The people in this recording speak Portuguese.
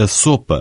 a sopa.